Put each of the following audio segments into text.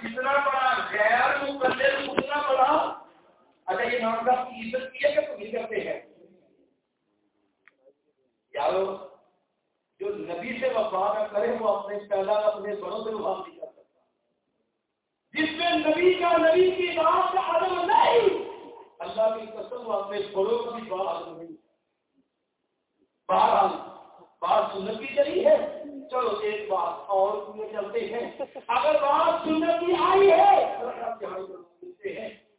کتنا بڑا غیر مقلد، کتنا بڑا؟ اچھا یہ امام صاحب عزت کی ہے کہ تم کرتے ہیں؟ یارو، جو نبی سے وفا نہ کرے، وہ اپنے پہلا اپنے بڑوں سے وفا نہیں کر سکتا۔ جس میں نبی کا نبی کی بات کا عدم نہیں، اللہ کی قسم وہ اپنے بڑوں کا بھی بات نہیں۔ بہرحال، بات سنت کی چلی ہے چلو ایک بات اور چلتے ہیں۔ اگر بات سنت کی آئی ہے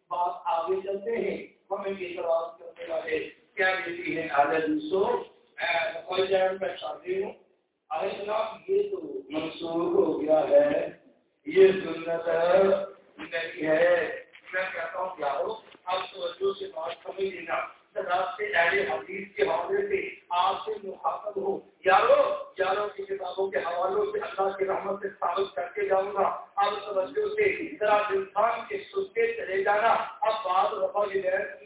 بات آگے چلتے ہیں ہمیں یہ سوال کرنے والے کیا ملتی ہے آدھا دوسو میں شادی ہوں۔ ارے جناب، یہ تو منصور ہو گیا ہے۔ یہ سنت نہیں ہے۔ میں کہتا ہوں کیا ہو آپ توجہ سے بات سمجھ لینا راستے اہل حدیث کے حوالے سے آپ سے مخاطب ہو۔ یارو یاروں کی کتابوں کے حوالوں سے اللہ کی رحمت سے ثابت کر کے جاؤں گا۔ اب توجہ سے ذرا انسان کے سستے چلے جانا۔ اب بعض رفع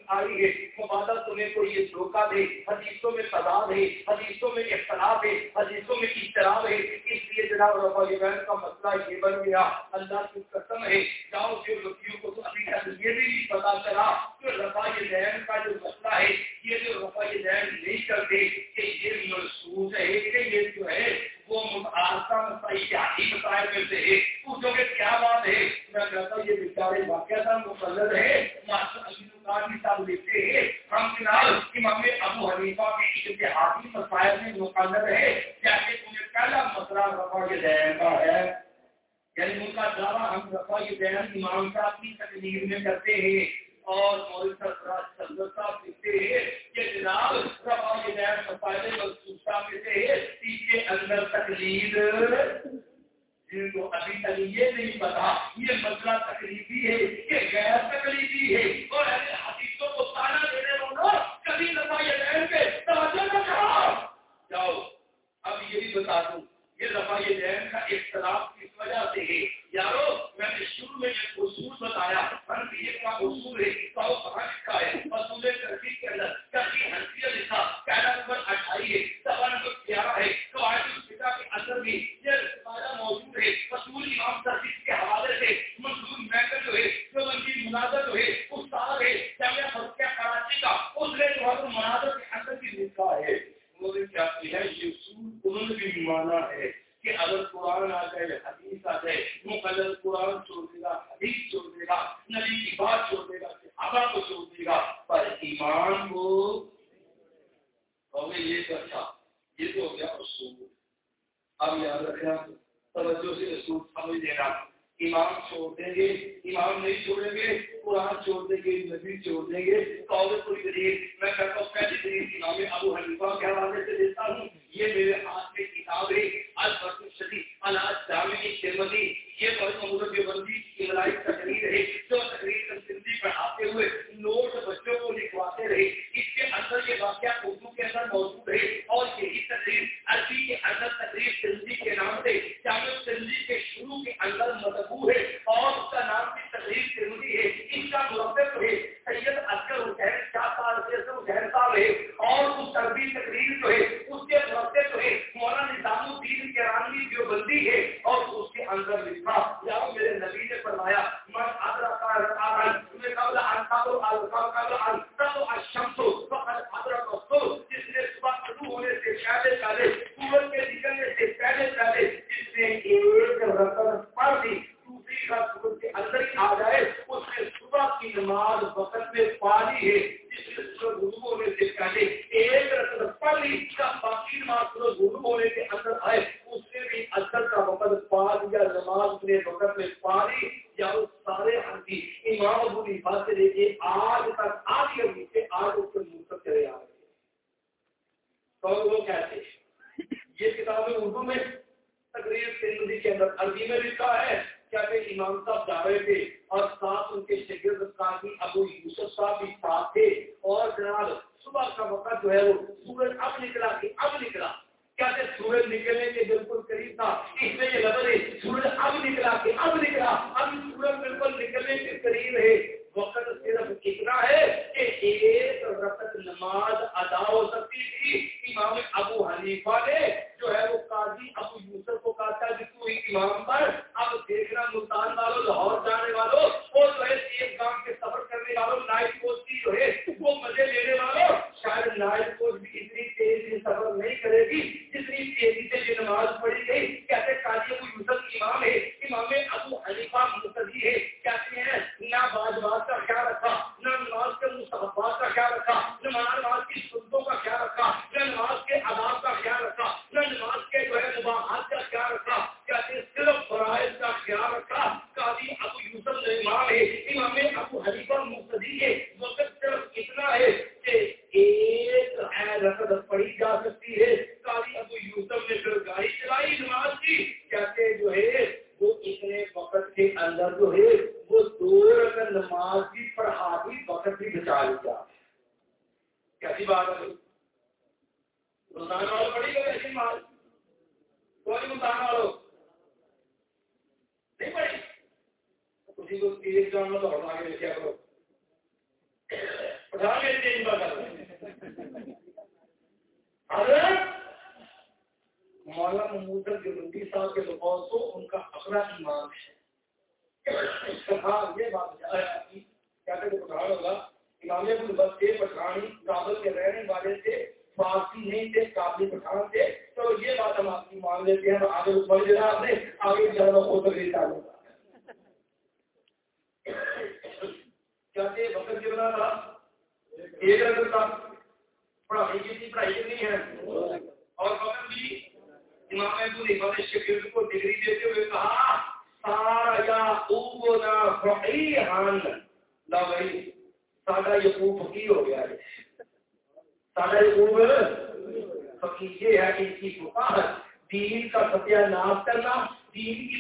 آئی ہے۔ مبادہ تمہیں کو یہ دھوکہ دے۔ حدیثوں میں تضاد ہے۔ حدیثوں میں اختلاف ہے۔ حدیثوں میں اشتراب ہے۔ اس لیے جناب رفع ہدایت کا مسئلہ یہ بن گیا۔ اللہ کی قسم ہے۔ جاؤ جو لکیوں کو تو ابھی تک یہ بھی نہیں پتا چلا کہ رفع بھی مانا ہے کہ اگر قرآن آ جائے حدیث آ جائے مقدر قرآن کے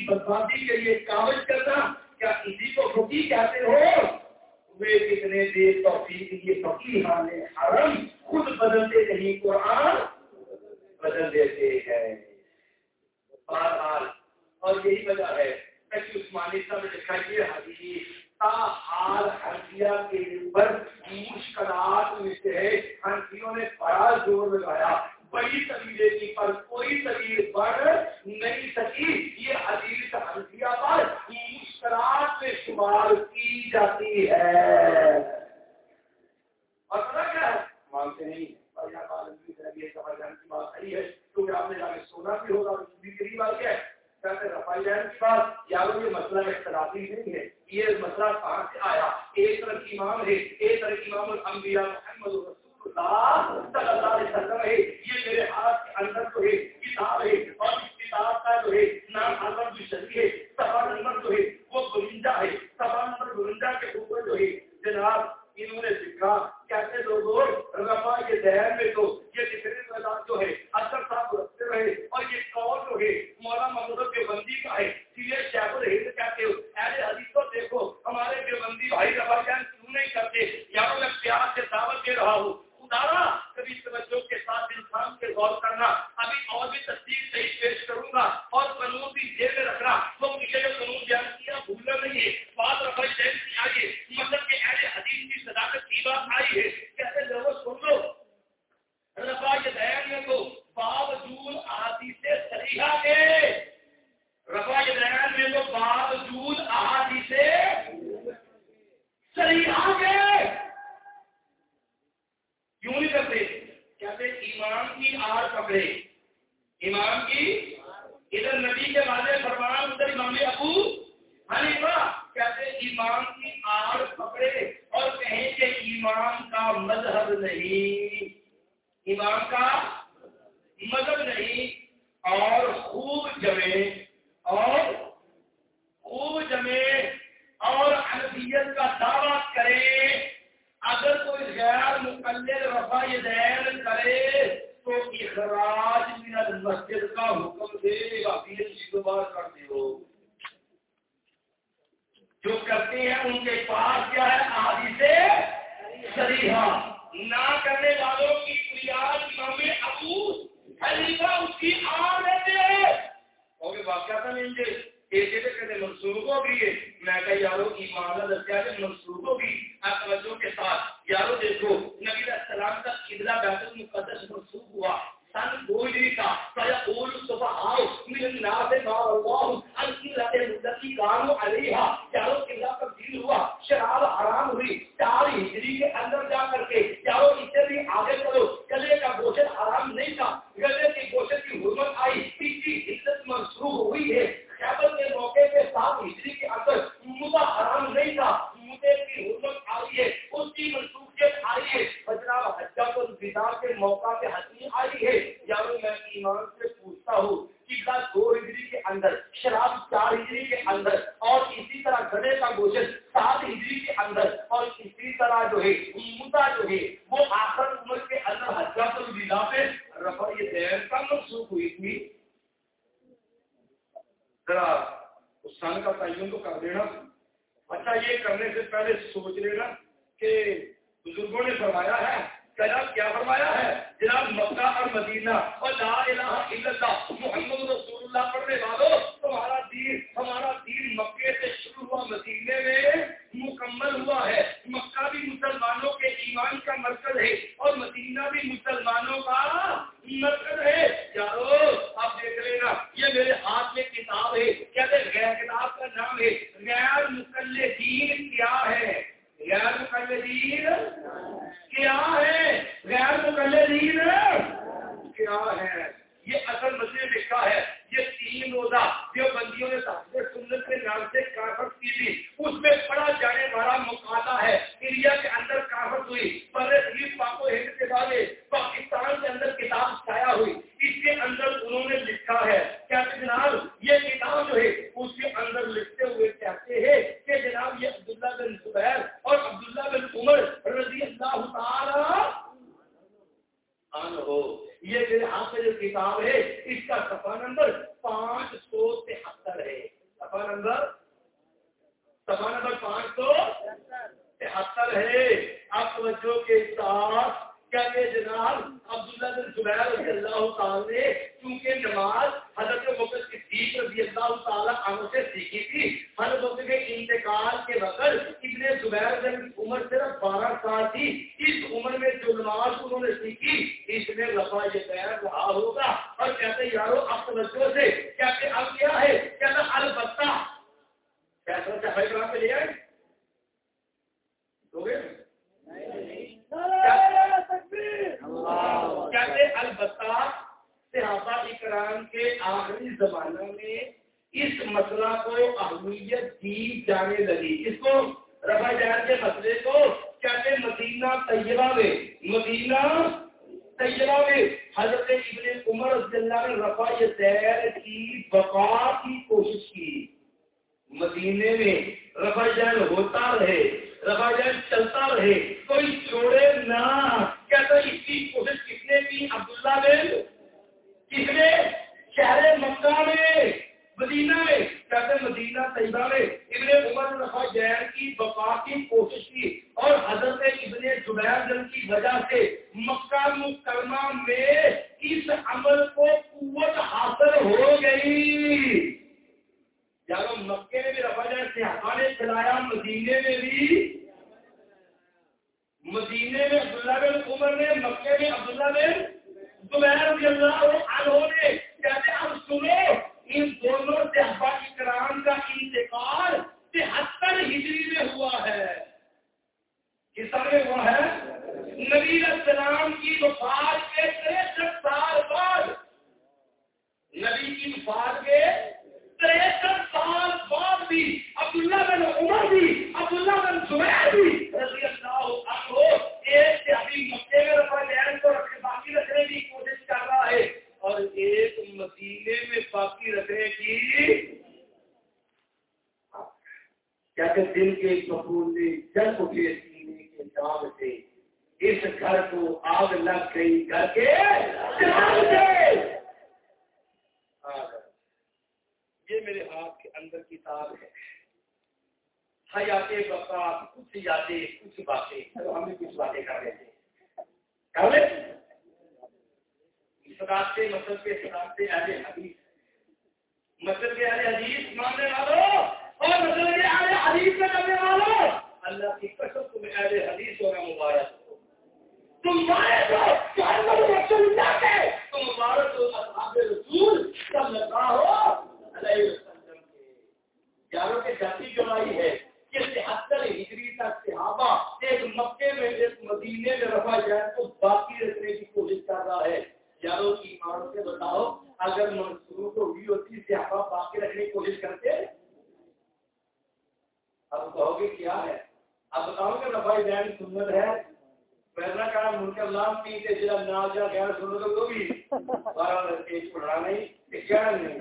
بربادی کے لیے کاغذ کرنا۔ کیا اسی کو فقیر کہتے ہو؟ ہوئے کتنے بے توفیق یہ پکی حال حرم خود بدلتے نہیں، قرآن بدل دیتے ہیں۔ بار بار اور یہی وجہ ہے عثمانی صاحب نے حدیث کے اوپر مشکلات میں سے ہاں، نے بڑا زور لگایا۔ بڑی تبیریں کی پر کوئی تبیر بڑھ نہیں سکی۔ یہ حدیث حنفیہ پر مشکرات میں شمار کی جاتی ہے۔ مطلب کیا ہے؟ مانتے نہیں بات ہے۔ کیونکہ آپ نے سونا بھی ہوگا یہ مسئلہ اختلافی نہیں ہے۔ یہ مسئلہ کہاں سے آیا؟ ایک طرف امام ہے، ایک طرف امام الانبیاء محمد خدا یہ میرے ہاتھ کے اندر تو ہے کتاب ہے اور اس کتاب وہ آخر عمر کے اندر حجات الوداع پہ رفع یہ دیر کا منسوخ ہوئی تھی۔ ذرا اس سال کا تعین تو کر دینا۔ اچھا یہ کرنے سے پہلے سوچ لینا کہ بزرگوں نے فرمایا ہے جناب کیا فرمایا ہے؟ جناب مکہ اور مدینہ۔ اور لا الہ الا اللہ، محمد رسول اللہ، پڑھنے والوں، تمہارا دین ہمارا دین مکے سے شروع ہوا مدینے میں۔ مکمل ہوا ہے۔ مکہ بھی مسلمانوں کے ایمان کا مرکز ہے اور مدینہ بھی مسلمانوں کا مرکز ہے۔ یارو، آپ دیکھ لینا، یہ میرے ہاتھ میں کتاب ہے۔ کیا غیر کتاب کا نام ہے۔ غیر مکل دین کیا ہے؟ غیر مقلدین کیا ہے؟ غیر مقلدین کیا ہے؟ یہ اصل مسئلے لکھا ہے۔ یہ تین روزہ جو بندیوں نے تحفظ سنت کے نام سے کافت کی تھی، اس میں پڑھا جانے والا مقابلہ ہے۔ انڈیا کے اندر کافت ہوئی پر پاکو ہند کے بعد پاکستان کے اندر کتاب چھایا ہوئی۔ اس کے اندر انہوں نے لکھا ہے، کیا جناب یہ کتاب جو ہے، اس کے اندر لکھتے ہوئے کہتے ہیں کہ جناب یہ عبداللہ بن زبیر اور عبداللہ بن عمر رضی اللہ تعالی ہو یہ میرے ہاتھ میں جو کتاب ہے، اس کا سفا نمبر پانچ سو تہتر ہے۔ سفا نمبر؟ سفا نمبر پانچ سو تہتر ہے۔ اب بچوں کے ساتھ کہ جناب عبداللہ بن زبیر رضی اللہ تعالیٰ نے کیونکہ نماز حضرت وقت کی رضی اللہ تعالیٰ عنہ سے سیکھی تھی ہر وقت کے انتقال کے وقت ابن زبیر بن عمر صرف بارہ سال تھی۔ اس عمر میں جو نماز انہوں نے سیکھی، اس میں لفا یہ تیار رہا ہوگا۔ اور کہتے یارو اب توجہ سے کیا اب کیا ہے؟ کہتا البتہ۔ کیسا صفائی کرام پہ لے آئے؟ دو گئے کہتے البتہ صحابہ اکرام کے آخری زمانہ میں اس مسئلہ کو اہمیت دی جانے لگی۔ اس کو رفا جان کے مسئلے کو کہتے مدینہ طیبہ میں۔ مدینہ طیبہ میں حضرت ابن عمر رضی اللہ نے رفا زیر کی بقا کی کوشش کی۔ مدینے میں رفا جان ہوتا رہے رفا جان چلتا رہے، کوئی چھوڑے نہ کہتا اس کی کوشش کس نے کی؟ عبداللہ بن کس نے شہر مکہ میں، مدینہ میں۔ کہتے مدینہ طیبہ میں۔ ابن عمر رفا جین کی بقا کی کوشش کی اور حضرت ابن زبیر جن کی وجہ سے مکہ مکرمہ میں اس عمل کو قوت حاصل ہو گئی۔ یار مکے میں بھی رفا جین صحابہ نے چلایا، مدینے میں بھی۔ مدینے میں عبداللہ بن عمر نے مکے میں عبداللہ بن زبیر رضی اللہ عنہ نے کہتے اب سنو، ان دونوں صحابہ کرام کا انتقال تہتر ہجری میں ہوا ہے۔ کس میں ہوا ہے؟ نبی السلام کی وفات کے تریسٹھ سال بعد۔ نبی کی وفات کے تریسٹھ سال بعد بھی عبداللہ بن عمر بھی، عبداللہ بن زبیر بھی ایک یعنی مکے میں کو باقی رکھنے کی کوشش کر رہا ہے۔ اور ایک مدینے میں باقی رکھنے کی کیا کہ دل کے کپور سے جل اٹھے سینے کے داغ سے اس گھر کو آگ لگ گئی، گھر کے یہ میرے ہاتھ کے اندر کتاب ہے۔ حیات بقا کچھ یادیں، کچھ باتیں ہم بھی کچھ باتیں کر رہے تھے کر لیں؟ خطاب سے مطلب کے خطاب سے اہل حدیث۔ مطلب کے اہل حدیث ماننے والوں اور مطلب کے اہل حدیث میں کرنے والوں اللہ کی قسم تمہیں اہل حدیث ہونا مبارک ہو تم مبارک ہو تم مبارک ہو، اصحاب رسول صلی اللہ علیہ وسلم کے۔ یاروں کے جاتی جمائی ہے کہ تہتر ہجری تک صحابہ ایک مکے میں، ایک مدینے میں رفا جائے کو باقی رکھنے کی کوشش کر رہا ہے۔ یارو کی ایمان سے بتاؤ، اگر منصور کو ہوئی ہوتی، صحابہ باقی رکھنے کی کوشش کرتے؟ اب کہو گے کیا ہے؟ اب بتاؤ کہ رفا جین سنت ہے۔ پہلا کام ملک اللہ پی کے جلا ناجا غیر سنت کو بھی بارہ پیش پڑھا نہیں کہ کیا نہیں۔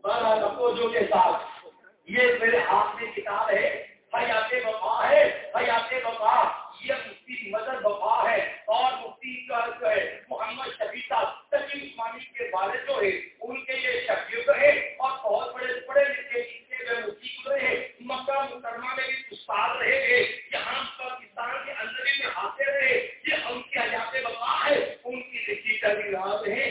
بارہ جو کے ساتھ۔ یہ میرے ہاتھ میں کتاب ہے۔ حیات وفا ہے حیات وفا، یہ مفتی مظہر وفا ہے اور مفتی کا جو ہے۔ محمد شفیع صاحب عثمانی کے والد جو ہے ان کے یہ شخصیت ہے اور بہت بڑے پڑھے لکھے جتنے وہ مفتی گزرے ہیں، مکہ مکرمہ میں بھی استاد رہے ہیں، یہاں پاکستان کے اندر میں آتے رہے یہ ان کی حیات وفا ہے، ان کی لکھی کا بھی راز ہے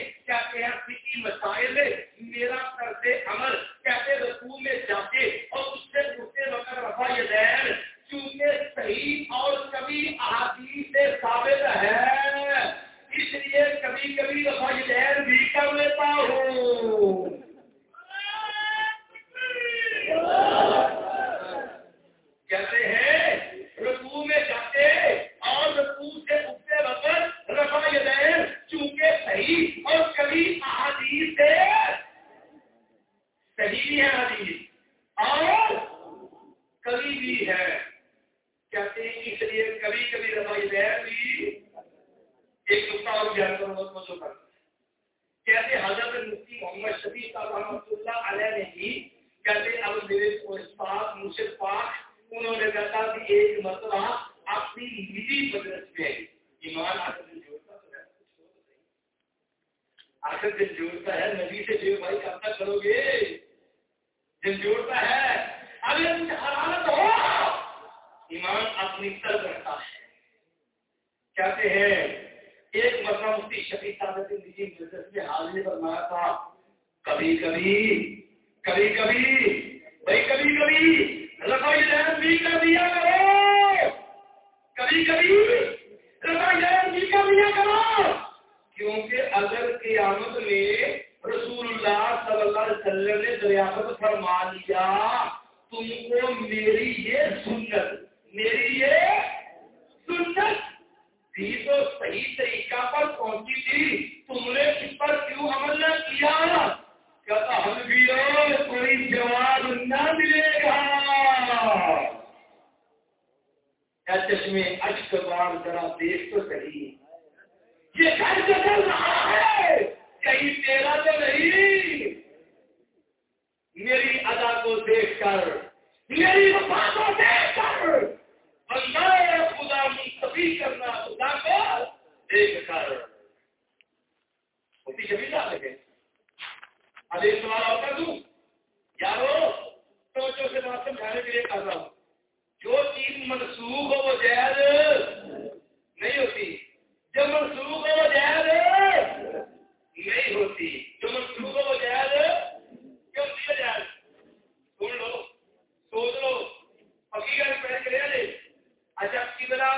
کبھی کبھی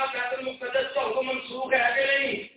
بیت المقدس کا حکم منسوخ ہے کہ نہیں؟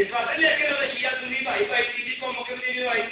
اس واسطے لے کے شیعہ سنی بھائی بھائی سیدھی قوموں کے لیے بھائی۔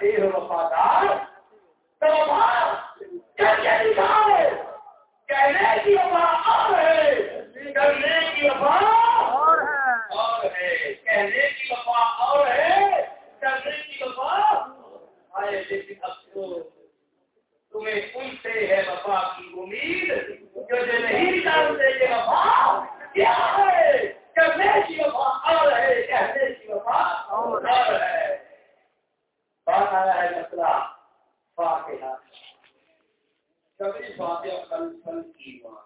بنتے ہو وفادار کہنے کی وفا اور ہے کرنے کی وفا اور ہے۔ کہنے کی وفا اور ہے کرنے کی وفا آئے لیکن افسوس، تمہیں ان سے ہے وفا کی امید، جو نہیں جانتے کہ وفا کیا ہے کرنے کی وفا اور ہے کہنے کی وفا اور ہے بات آیا ہے مسئلہ فاتحہ کبھی فاتحہ کل کل کی ماں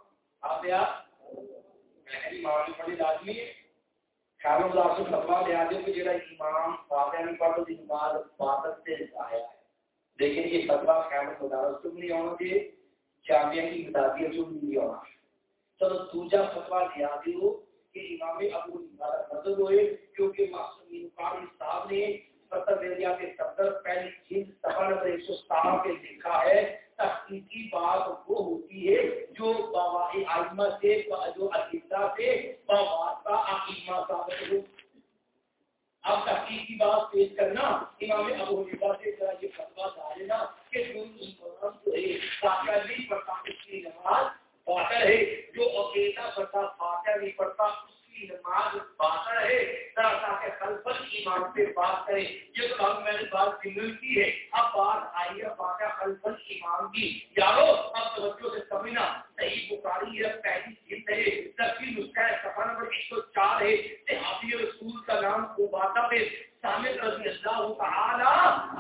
آپ۔ ایمان پڑھی لازمی خیال اللہ سے فتوا لیا دے کہ جڑا ایمان فاتحہ نہیں پڑھ تو بعد عبادت سے آیا ہے۔ لیکن یہ فتوا خیال مدارس تم نہیں آنا چاہیے، جامعہ کی مدادیت تم نہیں آنا چلو دوجا فتوا دیا دیو کہ امام ابو عبادت مدد ہوئے کیونکہ معصومین قاری صاحب نے فتر کے پہلی چیز سفر ایک سو پہ لکھا ہے، تحقیقی بات وہ ہوتی ہے جو آئمہ سے، جو عقیدہ سے بواسطہ عقیمہ ثابت ہو۔ تحقیق کی بات پیش کرنا، امام ابو حنیفہ سے یہ فتوا ڈالنا کہ جو جو ہے نہیں بات کریں یہ تو میں نے بات سنگل کی ہے اب بات آئی ہے فاتح خلفت ایمان کی یارو اب توجہ سے سمجھنا صحیح بخاری ہے پہلی جلد ہے تفصیل نسخہ ہے صفحہ نمبر 104 ہے صحابی رسول کا نام عبادہ بن سامد رضی اللہ تعالی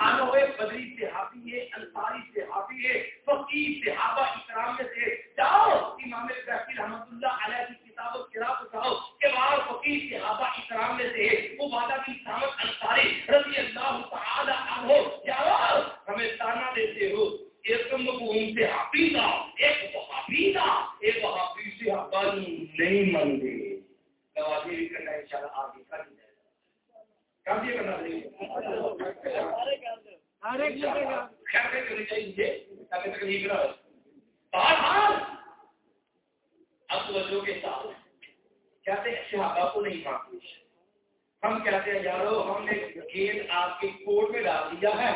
عنہ بدری صحابی ہے انصاری صحابی ہے فقیہ صحابہ اکرام میں سے جاؤ امام بہتی رحمۃ اللہ علیہ کی کتاب و قرات اٹھاؤ کہ بعض فقیہ صحابہ اکرام میں سے عبادہ بن سامد انصاری رضی اللہ تعالی عنہ جاؤ ہمیں تانا دیتے ہو ایک مقوم سے حافظہ ایک حافظہ ایک حافظ سے حافظ نہیں مانتے نوازی بھی کرنا انشاءاللہ آگے کر دیں کام یہ کرنا چاہیے تاکہ تکلیف نہ ہو اب توجہ کے ساتھ کہتے ہیں صحابہ کو نہیں مانتے ہم کہتے ہیں یارو ہم نے گیند آپ کے کوٹ میں ڈال دیا ہے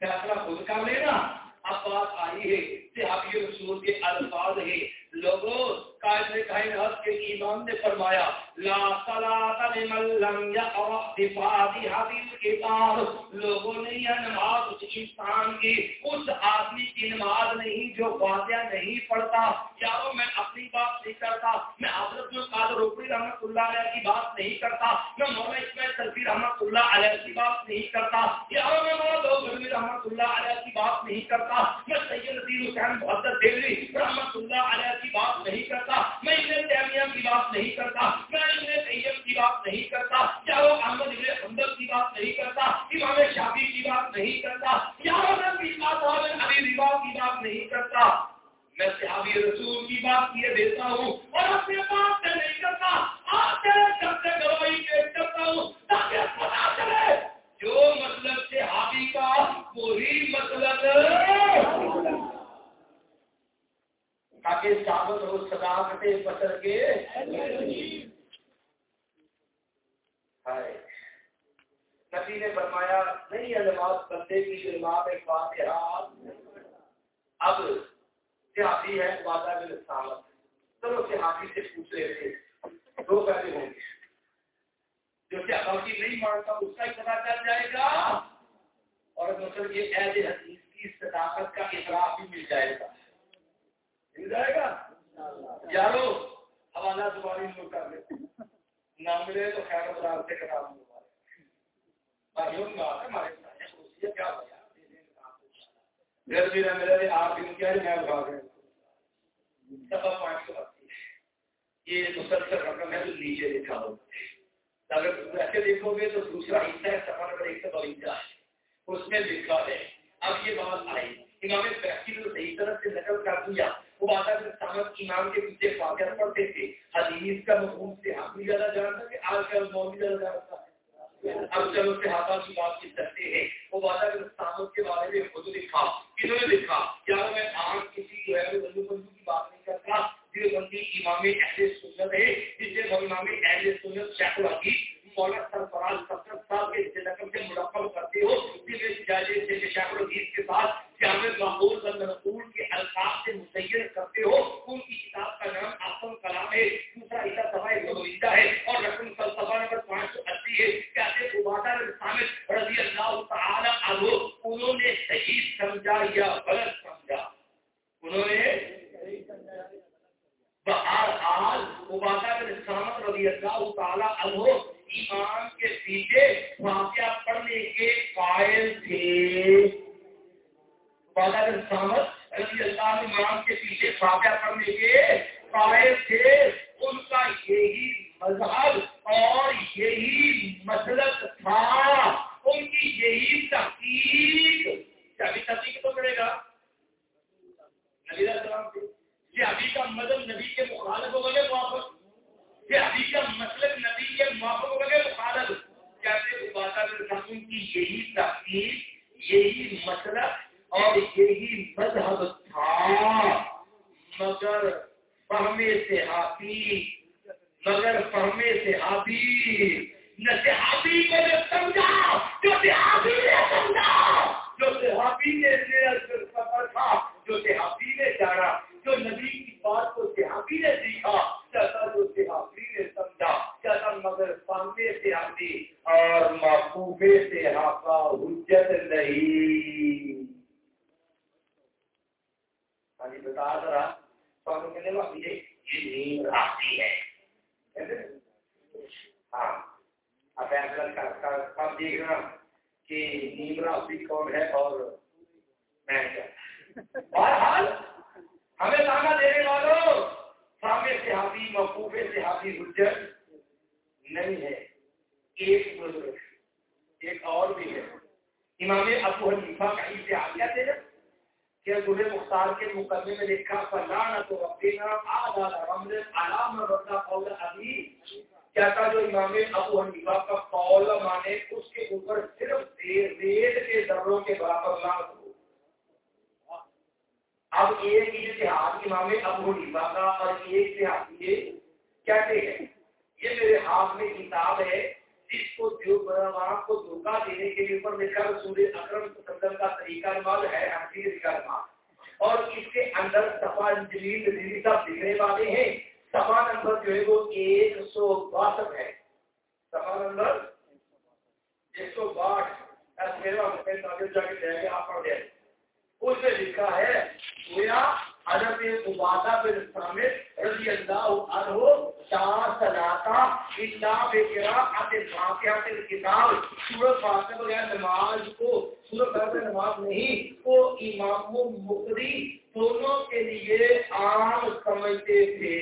فیصلہ خود کر لینا اب بات آئی ہے صحابی رسول کے الفاظ ہے لوگوں قائد نے کائنات کے ایمان نے فرمایا، لا صلاة لمن لم يقرأ بفاضی حدیث کتاب لوگوں نے یہ نماز اس انسان کی، اس آدمی کی نماز نہیں جو واضح نہیں پڑھتا۔ یارو، میں اپنی بات نہیں کرتا۔ میں حضرت میں قادر روپی رحمت اللہ علیہ کی بات نہیں کرتا۔ میں مولا اسماعیل سلفی رحمت اللہ علیہ کی بات نہیں کرتا۔ یارو، میں مولا دو رحمت اللہ علیہ کی بات نہیں کرتا۔ میں سید نظیر حسین محدت دیوی رحمت اللہ علیہ کی بات نہیں کرتا۔ میں ابن تیمیہ کی بات نہیں کرتا میں ابن طیب کی بات نہیں کرتا یا وہ احمد ابن حنبل کی بات نہیں کرتا، امام شافی کی بات نہیں کرتا یا وہ نبی صاحب ابھی ربا کی بات نہیں کرتا۔ میں صحابی رسول کی بات کیے دیتا ہوں اور اپنے بات سے نہیں کرتا، آپ تیرے کرتے گواہی پیش کرتا ہوں، تاکہ پتا چلے۔ جو مطلب صحابی کا، وہی مطلب تاکہ ثابت ہو صداقت بشر کے نبی نے فرمایا، نہیں علمات بندے کی علمات ایک بات ہے اب صحافی ہے وعدہ بل سامت چلو صحافی سے پوچھ رہے تھے دو پہلے ہوں گے۔ جو صحافی نہیں مانتا، اس کا ہی پتا چل جائے گا؟ اور مطلب یہ ایز حدیث کی صداقت کا اعتراف بھی مل جائے گا۔ مل جائے گا؟ یارو، حوالہ زبانی کر نہ ملے تو خیر سے کرا دوں بات ہے، ہمارے کیا بھی نہ ملے آپ کیا میں گئے پانچ سو یہ مسلسل رقم ہے نیچے لکھا اگر ایسے دیکھو گے تو دوسرا حصہ ہے، سفر نمبر ایک سو ہے۔ اس میں لکھا ہے، اب یہ بات آئی۔ امام فیصل صحیح طرح سے نقل کر دیا۔ وہ امام کے پیچھے پڑھتے تھے، حدیث کا مفہوم سے بھی زیادہ جانتا کہ آج زیادہ جانتا ہے اب چلو صحابہ کی بات کی کرتے ہیں کے بارے میں خود لکھا نے لکھا؟ یا میں آج کسی جو ہے، بندو کی بات نہیں کرتا امام اہل سنت ہے امام اہل سنت شیخ الحدیث مولانا سرفراز ستر صاحب کے رقم سے مرکب کرتے ہو شیخ الحدیث کے ساتھ جامع معقول رسول کے الفاظ سے مسیر کرتے ہو، ان کی کتاب کا نام آسم کلام ہے، دوسرا حصہ سفائی گویندا ہے اور رقم فلسفہ نمبر پانچ سو اسی ہے۔ کہتے عبادہ سامد رضی اللہ تعالی عنہ، انہوں نے صحیح سمجھا یا غلط سمجھا؟ انہوں نے بہرحال عبادہ سامد رضی اللہ تعالی عنہ ایمان کے پیچھے واقعہ پڑھنے کے قائل تھے۔ سامت رضی اللہ امام کے پیچھے فاتحہ پڑھنے کے قائل تھے۔ ان کا یہی مذہب اور یہی مسلک تھا۔ ان کی یہی تحقیق۔ ابھی تحقیق تو کرے گا۔ نبی السلام سے ابھی کا مذہب نبی کے مخالف ہو گئے واپس یہ ابھی کا مسلک نبی کے موافق مخالف۔ کہتے کی یہی تحقیق یہی مسلک اور یہی مذہب تھا۔ مگر مگر نہ صحابی کو جو سمجھا، جو صحابی نے سمجھا۔ جو صحابی نے سفر تھا، جو صحابی نے جانا، جو نبی کی بات کو صحابی نے سیکھا۔ جو نے سمجھا مگر سے اور محبوبے سے ہاتھا حجت نہیں۔ بتا ذرا کہنے والی یہ نیند آتی ہے۔ ہاں۔ اب کب دیکھنا کہ نیند راتی کون ہے اور میں کیا۔ بہرحال، ہمیں تانا دینے والوں سامنے سے ہاتھی مقوبے سے ہاتھی حجت نہیں ہے۔ ایک بزرگ، ایک اور بھی ہے۔ امام ابو حنیفہ کا اسے آگیا دے کہ گلے مختار کے مقدمے میں لکھا فلانا تو ربنا آدھا رمض علام رضا قول ابھی کیا تھا جو امام ابو حنیفہ کا قول مانے، اس کے اوپر صرف ریت کے ذروں کے برابر لانت ہو۔ اب ایک اتحاد امام ابو حنیفہ کا اور ایک اتحاد یہ کہتے ہیں، یہ میرے ہاتھ میں کتاب ہے، جس کو جو کو دھوکہ دینے کے لیے اوپر لکھا رسول اکرم سندر کا طریقہ مال ہے حقیقت کا مال اور اس کے اندر سفا جلیل دلی صاحب دکھنے والے ہیں سفا نمبر جو ہے وہ ایک سو باسٹھ ہے۔ سفا نمبر ایک سو باٹھ میرا جا کے آپ پڑھ دیں اس میں لکھا ہے، گویا حضرت عبادہ بن سامد رضی اللہ عنہ چار صلاتا اللہ بقراءت فاتحہ الکتاب۔ سورۃ فاتحہ بغیر نماز کو، سورۃ فاتحہ نماز نہیں، وہ امام و مقری دونوں کے لیے عام سمجھتے تھے۔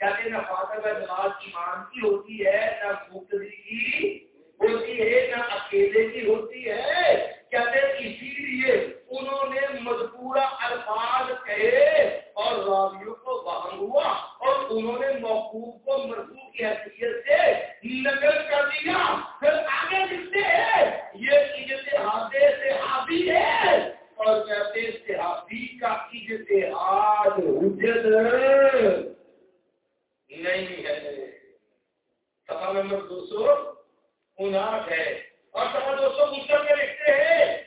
کہتے نہ فاتحہ کا نماز ایمان کی ہوتی ہے، نہ مقتدی کی ہوتی ہے، نہ اکیلے کی ہوتی ہے۔ کہتے ہیں اسی لیے انہوں نے مذکورہ الفاظ کہے اور راویوں کو باہر ہوا اور انہوں نے موقوف کو مرفوع کی حیثیت سے نقل کر دیا۔ پھر آگے لکھتے ہیں، یہ اجتہاد صحابی ہے۔ اور کہتے صحابی کا اجتہاد حجت نہیں ہے۔ سفا نمبر دو سو اناٹھ ہے۔ اور سفا دو سو مسلم میں لکھتے ہیں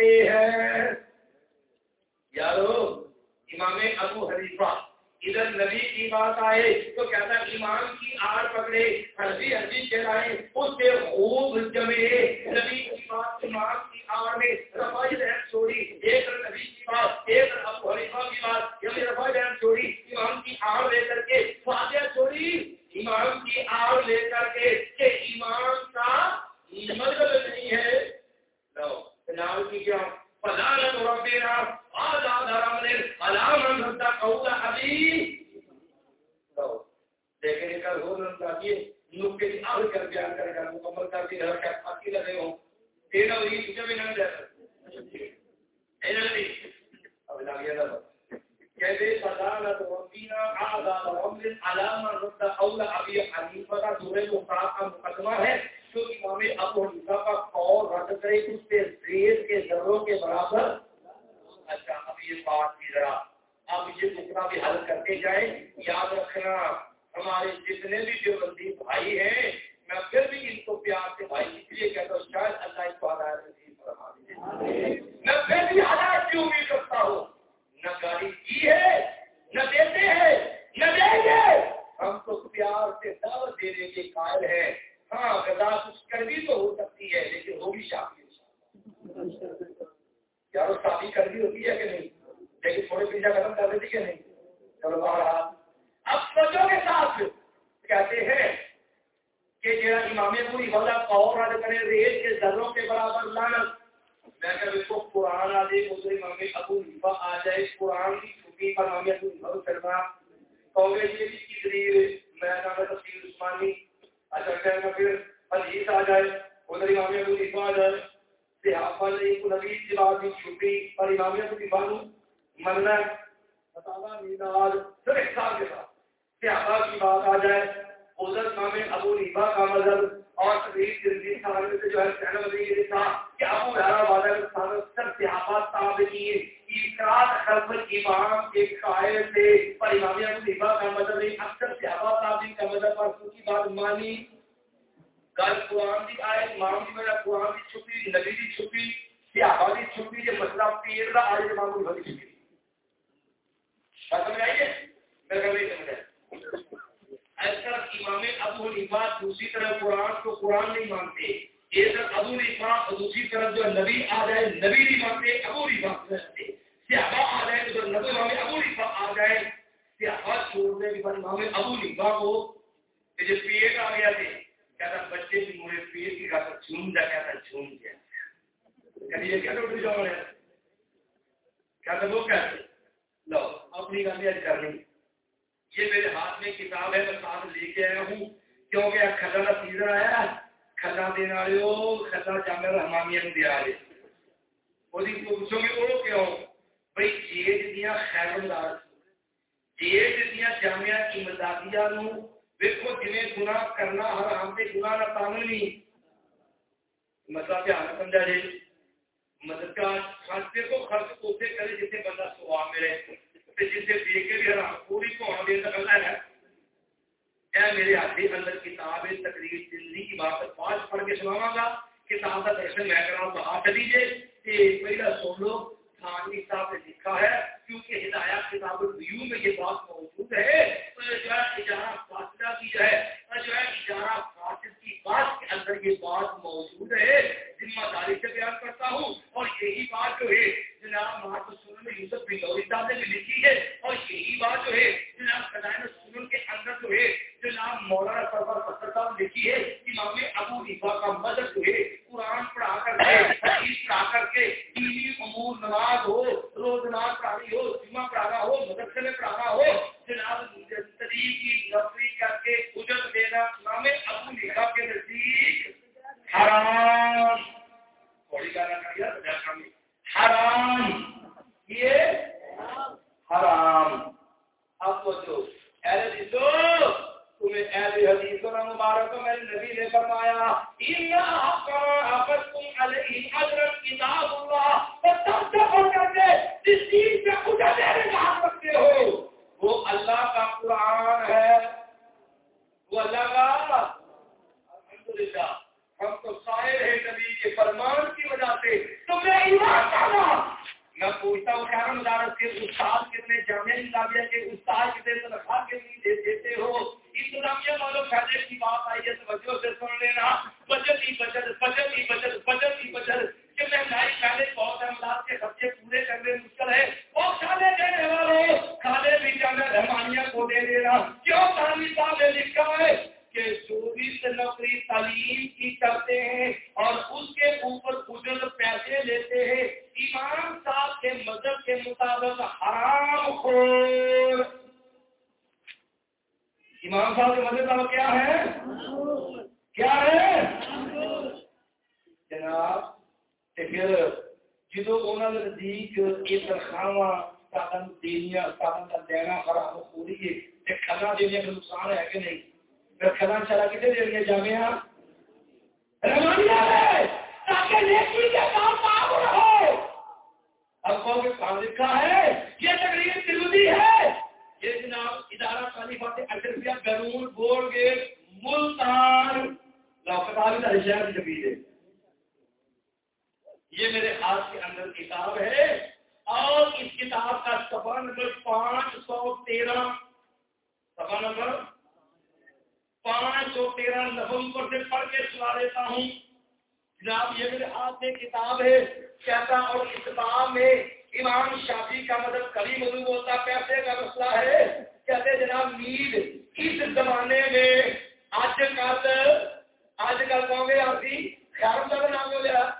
جاتے ہیں یارو، امام ابو حنیفہ، ادھر نبی کی بات آئے تو کہتا امام کی آڑ پکڑے۔ فراق کا مقدمہ ہے، جو امام ابو حنیفہ کا قول رد کرے اس پہ ریز کے ذروں کے برابر۔ اچھا اب یہ بات بھی ذرا، اب یہ مسئلہ بھی حل کرتے جائیں۔ یاد رکھنا، ہمارے جتنے بھی جو بندی بھائی ہیں، میں پھر بھی ان کو پیار سے بھائی اس لیے کہتا ہوں، شاید اللہ اس کو ہدایت میں پھر بھی ہدایت کی امید رکھتا ہوں۔ نہ گاڑی کی ہے، نہ دیتے ہیں، نہ دیں گے۔ ہم تو پیار سے دعوت دینے کے قائل ہے ہاں غذا کچھ بھی تو ہو سکتی ہے، لیکن ہوگی شادی یا وہ شادی کروی ہوتی ہے کہ نہیں؟ لیکن تھوڑے پیزا ختم کر دیتی کہ نہیں؟ چلو، باہر اب سوچوں کے ساتھ۔ کہتے ہیں کہ جڑا امام پوری والا اور رد کرے ریت کے ذروں کے برابر لعنت۔ میں کہ اس کو قرآن آ جائے اس امام ابو حنیفہ آ جائے، قرآن کی چھٹی پر امام ابو حنیفہ فرما۔ قوم یہ بھی شریف میں نا تصویر عثمانی اچھا کہہ میں پھر حدیث آ جائے، ادھر امام ابو حنیفہ آ جائے۔ صحافہ نے ایک نبی کی بات کی چھٹی اور امام ابو حنیفہ نو مننا بتاوا میناد پھر ایک سال کے ساتھ صحافہ کی بات آ جائے۔ ادھر امام ابو حنیفہ کا مذہب اور شریف جلدی خان سے جو ہے کہنا مجھے یہ تھا کہ ابو ہرا والا سارا سر صحافہ تابعین اقرار حرف امام کے قائل تھے۔ پر امام ابو حنیفہ نبی آ جائے نبی نہیں مانتے ابو حنیفہ سمجھتے صحابہ آ جائے تو نبی امام ابو حنیفہ آ جائے صحابہ چھوڑنے کے بعد امام ابو حنیفہ کو کہ جو پیٹ آ گیا تھے کہتا بچے کی مورے پیٹ کی کہتا جھوم جا کہتا جھوم گیا کہتے یہ کیا ٹوٹ جاؤ کہتا وہ کہتے لو اپنی گل کرنی یہ میرے ہاتھ میں کتاب ہے میں ساتھ لے کے آیا ہوں کیونکہ کھلا کا سیزن آیا کھلا دینے والے ہو کھلا جامع رحمانیہ میں دیا رہے وہ پوچھو گے وہ کیوں بھائی جیج دیا خیر مدار جیج دیا جامعہ کی مزاقیہ نو دیکھو جنہیں گناہ کرنا حرام سے گناہ نہ تامل نہیں مسئلہ دھیان سمجھا جی مدد کا خرچ کو خرچ اسے کرے جسے بندہ سواب میں رہے جسے دیکھ کے بھی حرام پوری پہنچ دے تک اللہ ہے اے میرے ہاتھی اندر کتاب تقریر زندگی کی بات پانچ پڑھ کے سناواں گا کہ صاحب کا درشن میں کراؤں تو ہاتھ دیجیے کہ پہلا سن لو تھانوی صاحب نے لکھا ہے کیونکہ ہدایات کتاب الویو میں یہ بات موجود ہے تو جو ہے اجارہ فاصلہ کی جائے جو ہے اجارہ فاصل کی بات کے اندر یہ بات موجود ہے ذمہ داری سے بیان کرتا ہوں اور یہی بات جو ہے جناب محمد سنن یوسف بن گوری صاحب نے بھی لکھی ہے اور یہی بات جو ہے جناب خزائن سنن کے اندر جو ہے جناب مولانا سرور فتر صاحب لکھی ہے امام ابو حفا کا مدد جو ہے قرآن پڑھا کر کے حدیث پڑھا کر کے دینی امور نماز ہو روز نماز پڑھانی ہو جمعہ پڑھانا ہو مدرسے میں پڑھانا ہو جناب تدریب کی نوکری کر کے اجرت دینا امام ابو حفا کے نزدیک حرام تھوڑی گانا کر حرام یہ حرام اب تو جو تمہیں اہل حدیث و مبارک میں نبی نے فرمایا ان اقرأتم علیہ حضرت کتاب اللہ فتبتقوا کرتے جس چیز پہ اجا دینے کا حق رکھتے ہو وہ اللہ کا قرآن ہے وہ اللہ کا الحمدللہ ہم تو سائے رہے نبی کے فرمان کی وجہ سے تمہیں ایمان ڈالا میں پوچھتا ہوں کیا مدارس کے استاد کتنے جامعہ نظامیہ کے استاد کتنے تنخواہ کے لیے دیتے ہو؟ انتظامیہ والوں پہلے کی بات آئی ہے، توجہ سے سن لینا۔ بچت ہی بچت بچت ہی بچت بچت ہی بچت۔ کہ مہنگائی پہلے بہت امداد کے خرچے پورے کرنے مشکل ہے۔ اور کھانے دینے والوں کھانے بھی جامعہ رحمانیہ کو دے دینا کیوں تعلیم صاحب نے لکھا ہے کہ چوبیس نوکری تعلیم کی کرتے ہیں اور اس کے اوپر اجر پیسے لیتے ہیں امام صاحب کے مذہب کے مطابق حرام خور امام صاحب کے مذہب کا کیا ہے کیا ہے جناب پھر جدو انہوں نے نزدیک یہ تنخواہ سادن دینیا سادن کا دینا حرام خوری ہے کھانا دینے کا نقصان ہے کہ نہیں رکھنا چلا کتنے دے دیا جامعہ تاکہ نیکی کے کام کام رہو اب کہو کہ کام لکھا ہے یہ تقریر تلودی ہے یہ جناب ادارہ خلیفات اشرفیہ گرون بورڈ گیٹ ملتان لاکتابی کا شہر کی تقریر ہے یہ میرے ہاتھ کے اندر کتاب ہے۔ اور اس کتاب کا سفر نمبر پانچ سو تیرہ۔ سفر نمبر پانچ سو تیرہ نومبر سے پڑھ کے سنا دیتا ہوں۔ جناب، یہ میرے ہاتھ میں کتاب ہے۔ کہتا اور کتاب میں امام شافی کا مدد کبھی مدد ہوتا، پیسے کا مسئلہ ہے۔ کہتے جناب، نیند اس زمانے میں آج کل آج کل کہوں گے آپ خیال کا نام ہو گیا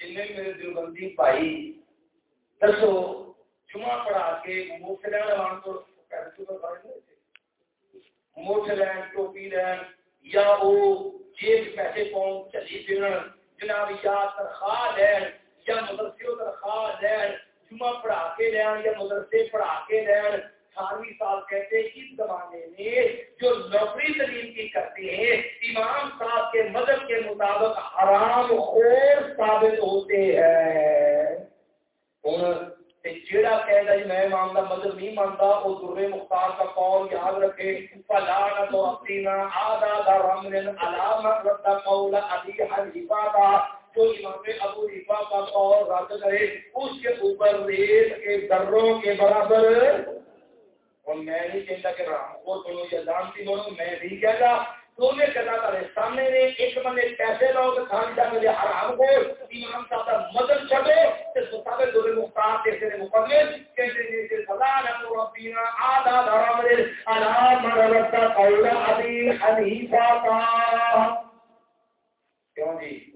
جنہیں میرے دیوبندی بھائی دسو، جمعہ پڑھا کے مفت لین آن تو مفت لین ٹوپی لین، یا وہ جیب پیسے پاؤں چلی پھرن، جناب یا تنخواہ لین، یا مدرسے تنخواہ لین، جمعہ پڑھا کے لین، یا مدرسے پڑھا کے لین ساروی صاحب کہتے ہیں، اس زمانے میں جو نوکری تعلیم کی کرتے ہیں، امام صاحب کے مذہب کے مطابق حرام خور ثابت ہوتے ہیں۔ جیڑا کہہ رہا میں امام مذہب نہیں مانتا وہ در مختار کا قول یاد رکھے فلانا تو اپنا آدھا دا رمن علامت رد قول ابی حنیفہ کا جو امام ابو حنیفہ کا قول رد کرے، اس کے اوپر ریت کے دروں کے برابر اور میں نہیں کہتا کہ رام کو سنو یا جانتی بولو میں نہیں کہتا۔ دونوں سامنے نے ایک بندے پیسے لاؤ تو کھان جا حرام کو امام صاحب کا مدد تو مختار دیتے کہتے ہیں کہ صدا نہ ربینا آدھا دھرم قول ابی حنیفہ کا۔ کیوں جی؟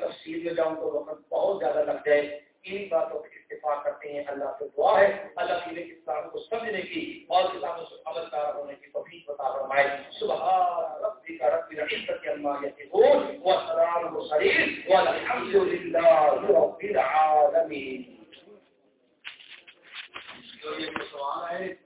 تفصیل میں جاؤں تو وقت بہت زیادہ لگ جائے۔ ان باتوں پہ اتفاق کرتے ہیں، اللہ سے دعا ہے۔ اللہ کی اسلام کو سمجھنے کی، اور کتابوں سے عمل کار ہونے کی توفیق بتا فرمائے۔ سبحان ربک رب العزت عما یصفون وسلام المرسلین والحمد لله رب العالمین۔ جو یہ سوال ہے